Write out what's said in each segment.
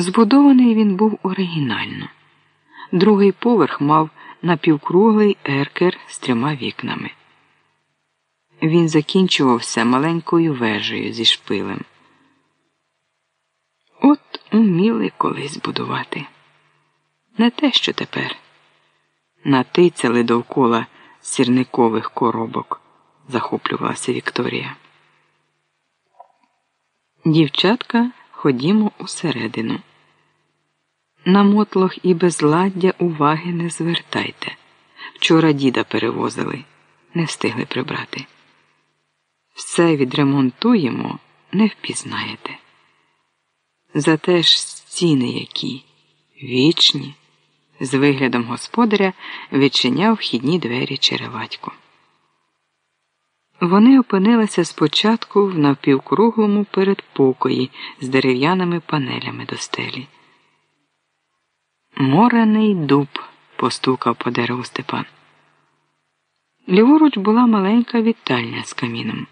Збудований він був оригінально. Другий поверх мав напівкруглий еркер з трьома вікнами. Він закінчувався маленькою вежею зі шпилем. От уміли колись будувати. Не те, що тепер. Натицяли довкола сірникових коробок, захоплювалася Вікторія. Дівчатка, ходімо усередину. На мотлох і безладдя уваги не звертайте. Вчора діда перевозили, не встигли прибрати. Все відремонтуємо, не впізнаєте. Зате ж стіни які вічні, з виглядом господаря відчиняв вхідні двері череватько. Вони опинилися спочатку в напівкруглому передпокої з дерев'яними панелями до стелі. Морений дуб, постукав по дереву Степан. Ліворуч була маленька вітальня з каміном.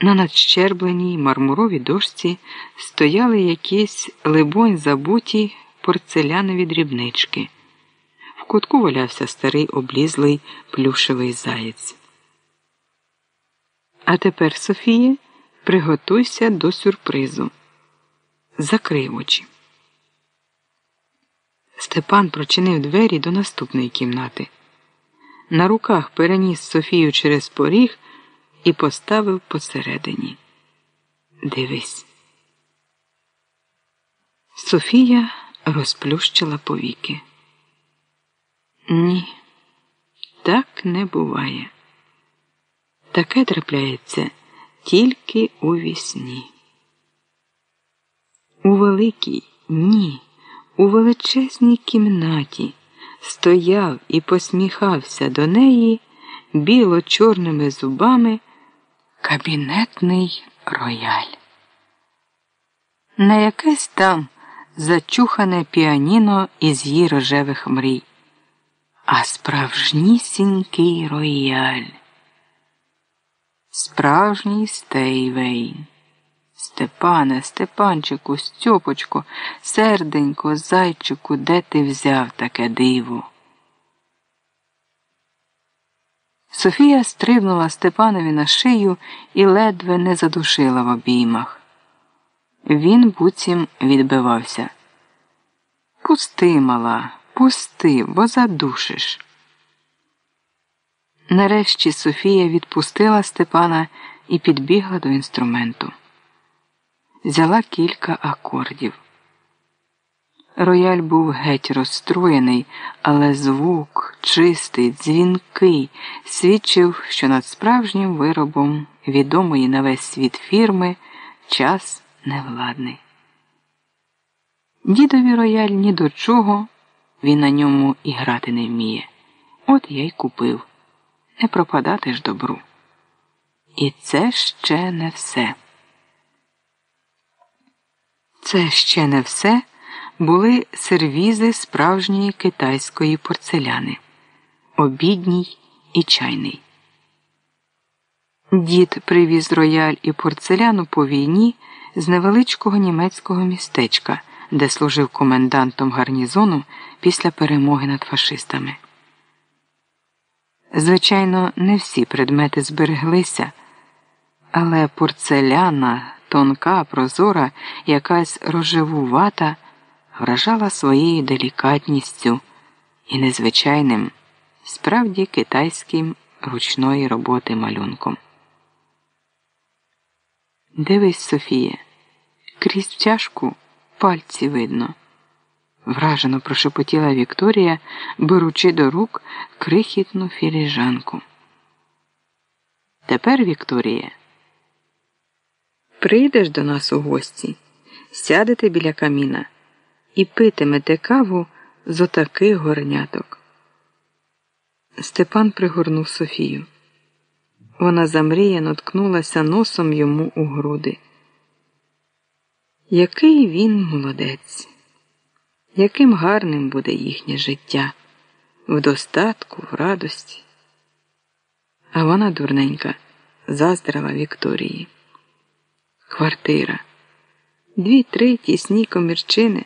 На надщербленій мармуровій дошці стояли якісь, либонь, забуті порцелянові дрібнички. В кутку валявся старий облізлий плюшевий заєць. А тепер, Софія, приготуйся до сюрпризу. Закрий очі. Степан прочинив двері до наступної кімнати. На руках переніс Софію через поріг і поставив посередині. Дивись. Софія розплющила повіки. Ні, так не буває. Таке трапляється тільки у вісні. У великій ні, у величезній кімнаті стояв і посміхався до неї біло-чорними зубами кабінетний рояль. Не якесь там зачухане піаніно із її рожевих мрій, а справжнісінький рояль. Справжній Стейвейн. Степане, Степанчику, Стьопочку, серденько, зайчику, де ти взяв таке диво? Софія стрибнула Степанові на шию і ледве не задушила в обіймах. Він буцім відбивався. Пусти, мала, пусти, бо задушиш. Нарешті Софія відпустила Степана і підбігла до інструменту. Взяла кілька акордів. Рояль був геть розстроєний, але звук, чистий, дзвінкий, свідчив, що над справжнім виробом відомої на весь світ фірми час невладний. Дідові рояль ні до чого, він на ньому і грати не вміє. От я й купив не пропадати ж добру. І це ще не все. Це ще не все були сервізи справжньої китайської порцеляни, обідній і чайний. Дід привіз рояль і порцеляну по війні з невеличкого німецького містечка, де служив комендантом гарнізону після перемоги над фашистами. Звичайно, не всі предмети збереглися, але порцеляна, тонка, прозора, якась рожевувата, вражала своєю делікатністю і незвичайним, справді китайським ручної роботи малюнком. Дивись, Софія, крізь чашку пальці видно вражено прошепотіла Вікторія, беручи до рук крихітну філіжанку. Тепер, Вікторія, прийдеш до нас у гості, сядете біля каміна і питимете каву з отаких горняток. Степан пригорнув Софію. Вона замріяно ткнулася носом йому у груди. Який він молодець! яким гарним буде їхнє життя в достатку, в радості. А вона, дурненька, заздрила Вікторії. Квартира, Дві-три тісні комірчини